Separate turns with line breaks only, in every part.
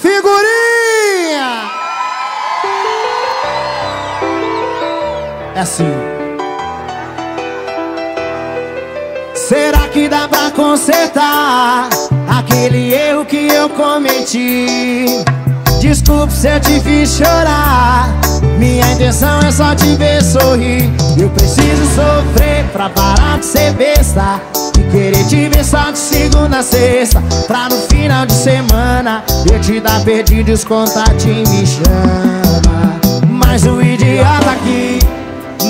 Figurinha! É assim. Será que dá pra consertar aquele erro que eu cometi? Desculpe se eu te fiz chorar. Minha intenção é só te ver sorrir. Eu preciso sofrer pra parar de ser besta. E querer te ver só de segunda a sexta. Pra no final de semana dar perdido e os contatinhos me chama. Mas o idiota aqui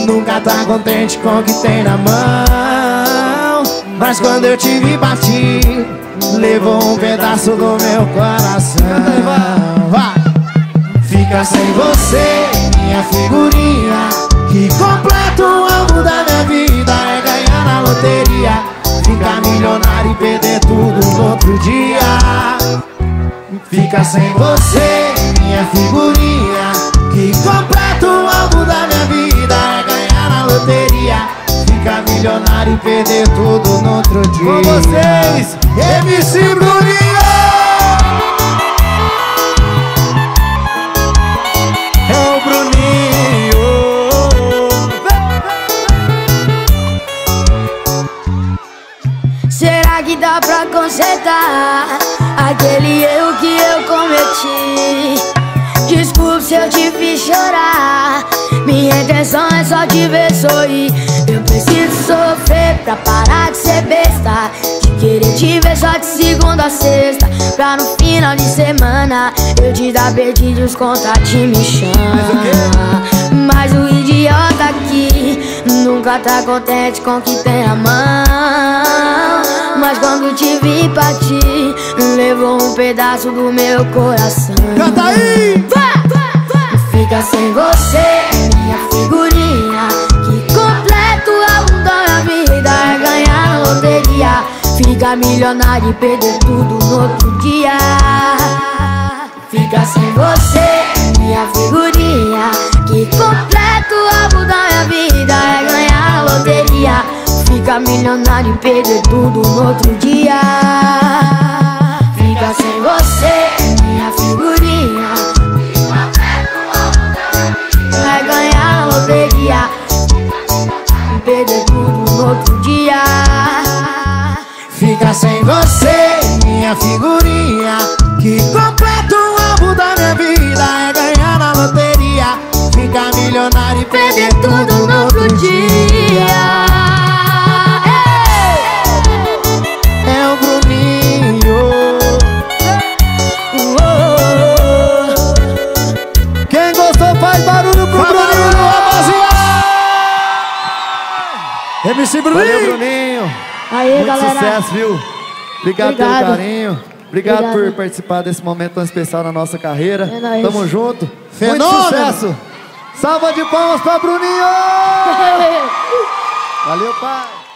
nunca tá contente com o que tem na mão. Mas quando eu te vi partir, levou um pedaço do meu coração. Fica sem você, minha figurinha. Que completa o alvo da minha vida é ganhar na loteria. Ficar milionário e perder tudo no outro dia. Fica sem você, minha figurinha. Que completa o alvo da minha vida é ganhar na loteria. Ficar milionário e perder tudo no outro dia.
Com vocês,
MC Bruninho! É o Bruninho.
Será que dá pra consertar Minha intenção é só te ver sorrir. Eu preciso sofrer pra parar de ser besta. De querer te ver só de segunda a sexta. Pra no final de semana eu te dar perdido os contatinhos me chamam. Mas o idiota aqui nunca tá contente com o que tem na mão. Mas quando te vi partir, levou um pedaço do meu coração.
Canta aí!
Fica Fica milionário e perder tudo no outro dia. Fica sem você, minha figurinha. Que completo alvo da minha vida é ganhar na loteria. Fica milionário e perder tudo no outro dia.
Fica sem você, minha figurinha. Que completa o alvo da minha vida é ganhar na loteria. Ficar milionário e perder tudo no outro dia. É o Bruninho. Quem gostou faz barulho pro Bruninho, rapaziada. MC Bruninho.
Valeu, Bruninho.
Aí,
Muito
galera.
sucesso, viu? Obrigado, pelo
Obrigado.
carinho. Obrigado,
Obrigado.
por participar desse momento tão especial na nossa carreira.
É nóis.
Tamo junto.
Fenômeno.
Muito sucesso. Salva de palmas pra Bruninho! Valeu, pai.